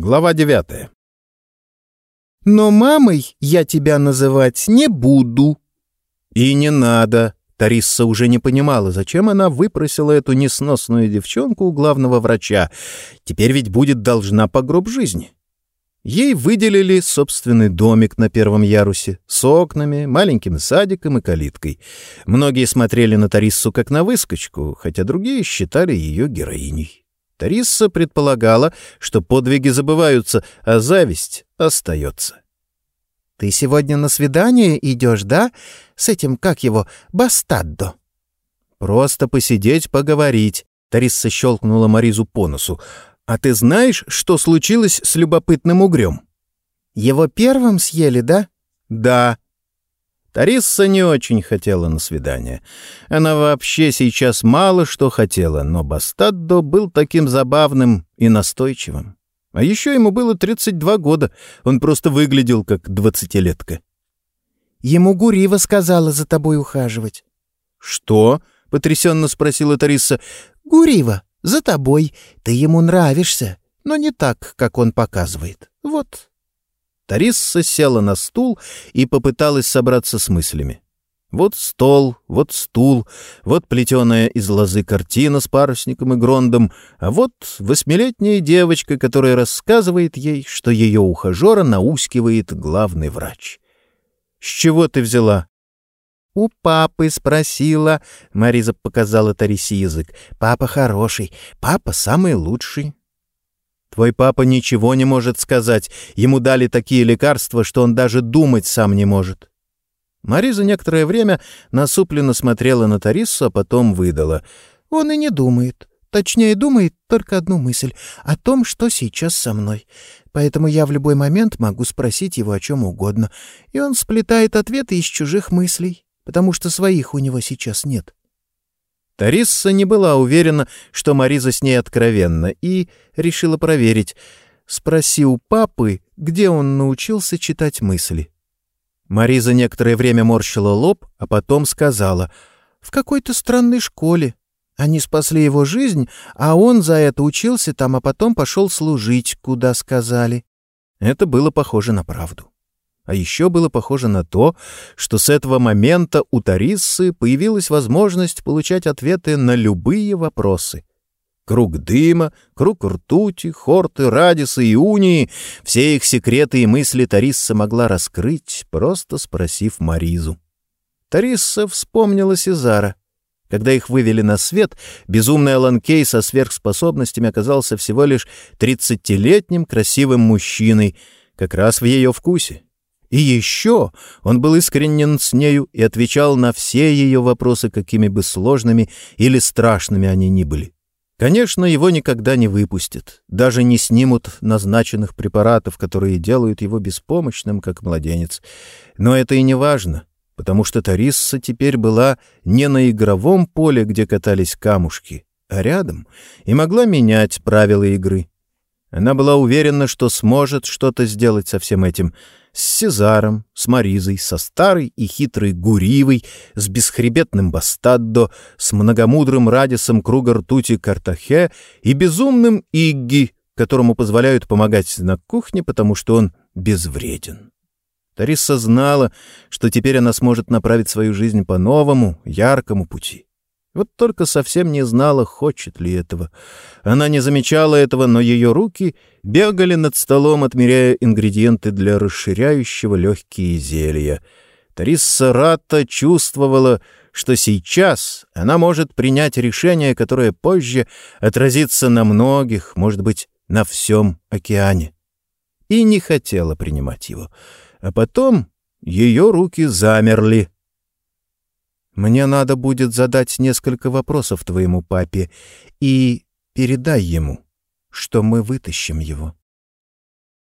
Глава девятая. «Но мамой я тебя называть не буду». «И не надо». Тарисса уже не понимала, зачем она выпросила эту несносную девчонку у главного врача. Теперь ведь будет должна по гроб жизни. Ей выделили собственный домик на первом ярусе с окнами, маленьким садиком и калиткой. Многие смотрели на Тариссу как на выскочку, хотя другие считали ее героиней. Тарисса предполагала, что подвиги забываются, а зависть остается. «Ты сегодня на свидание идешь, да? С этим, как его, Бастаддо?» «Просто посидеть, поговорить», — Тарисса щелкнула Маризу по носу. «А ты знаешь, что случилось с любопытным угрем?» «Его первым съели, да?» «Да», Тарисса не очень хотела на свидание. Она вообще сейчас мало что хотела, но Бастаддо был таким забавным и настойчивым. А еще ему было 32 года, он просто выглядел как двадцатилетка. «Ему Гурива сказала за тобой ухаживать». «Что?» — потрясенно спросила Тариса. «Гурива, за тобой. Ты ему нравишься, но не так, как он показывает. Вот, Тарисса села на стул и попыталась собраться с мыслями. Вот стол, вот стул, вот плетеная из лозы картина с парусником и грондом, а вот восьмилетняя девочка, которая рассказывает ей, что ее ухажера наускивает главный врач. «С чего ты взяла?» «У папы спросила», — Мариза показала Тарисе язык. «Папа хороший, папа самый лучший». Твой папа ничего не может сказать. Ему дали такие лекарства, что он даже думать сам не может». Мариза некоторое время насупленно смотрела на Тарису, а потом выдала. «Он и не думает. Точнее, думает только одну мысль — о том, что сейчас со мной. Поэтому я в любой момент могу спросить его о чем угодно, и он сплетает ответы из чужих мыслей, потому что своих у него сейчас нет». Тарисса не была уверена, что Мариза с ней откровенна, и решила проверить. «Спроси у папы, где он научился читать мысли». Мариза некоторое время морщила лоб, а потом сказала, «В какой-то странной школе. Они спасли его жизнь, а он за это учился там, а потом пошел служить, куда сказали». Это было похоже на правду. А еще было похоже на то, что с этого момента у Тариссы появилась возможность получать ответы на любые вопросы. Круг дыма, круг ртути, хорты, радисы и унии — все их секреты и мысли Тарисса могла раскрыть, просто спросив Маризу. Тарисса вспомнила Сезара. Когда их вывели на свет, безумный Алан со сверхспособностями оказался всего лишь тридцатилетним красивым мужчиной, как раз в ее вкусе. И еще он был искренен с нею и отвечал на все ее вопросы, какими бы сложными или страшными они ни были. Конечно, его никогда не выпустят, даже не снимут назначенных препаратов, которые делают его беспомощным, как младенец. Но это и не важно, потому что Тарисса теперь была не на игровом поле, где катались камушки, а рядом, и могла менять правила игры. Она была уверена, что сможет что-то сделать со всем этим — с Сезаром, с Маризой, со старой и хитрой Гуривой, с бесхребетным Бастаддо, с многомудрым Радисом круга ртути Картахе и безумным Игги, которому позволяют помогать на кухне, потому что он безвреден. Тариса знала, что теперь она сможет направить свою жизнь по новому, яркому пути. Вот только совсем не знала, хочет ли этого. Она не замечала этого, но ее руки бегали над столом, отмеряя ингредиенты для расширяющего легкие зелья. Тарисса Ратта чувствовала, что сейчас она может принять решение, которое позже отразится на многих, может быть, на всем океане. И не хотела принимать его. А потом ее руки замерли, мне надо будет задать несколько вопросов твоему папе и передай ему, что мы вытащим его.